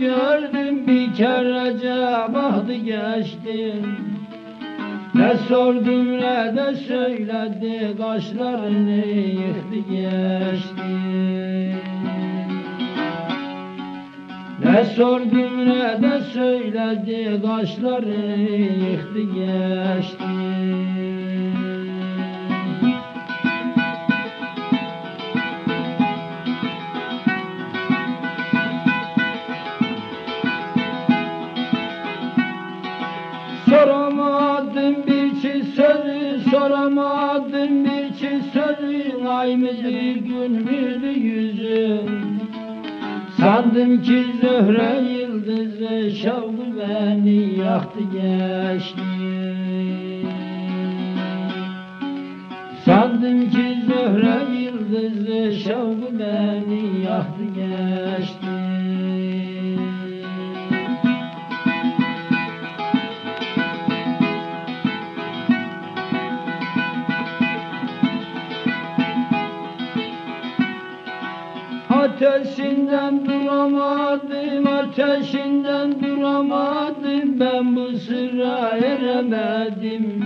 gördüm bir kerece bahtı geçti. Ne sordum ne de söyledi kaşlarını yıktı geçti. Ne sordum ne de söyledi kaşlarını yıktı geçti. Soramadım bir çift sözü Ay mıdır gün müdür yüzü. Sandım ki zöhre yıldızı şavlı beni yaktı geçti. Sandım ki zöhre yıldızı şavlı beni yaktı geçti Ateşinden duramadım, ateşinden duramadım. Ben bu sıra eremedim.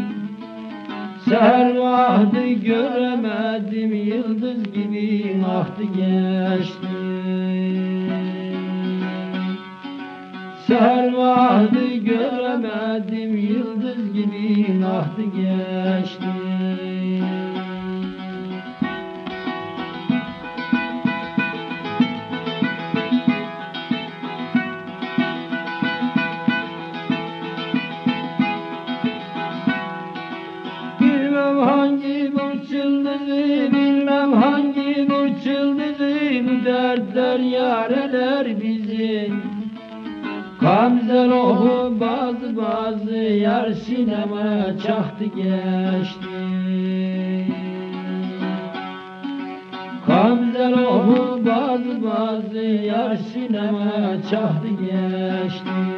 Seher vakti göremedim. Yıldız gibi aktı geçti. Seher vakti göremedim. Yıldız gibi aktı geçti Bilmem hangi bu çıldızı, bilmem hangi bu çıldızı Bu dertler yareler bizi. Kamzel ohu bazı bazı yar sinema çaktı geçti. Kamzel ohu bazı bazı yar sinema çaktı geçti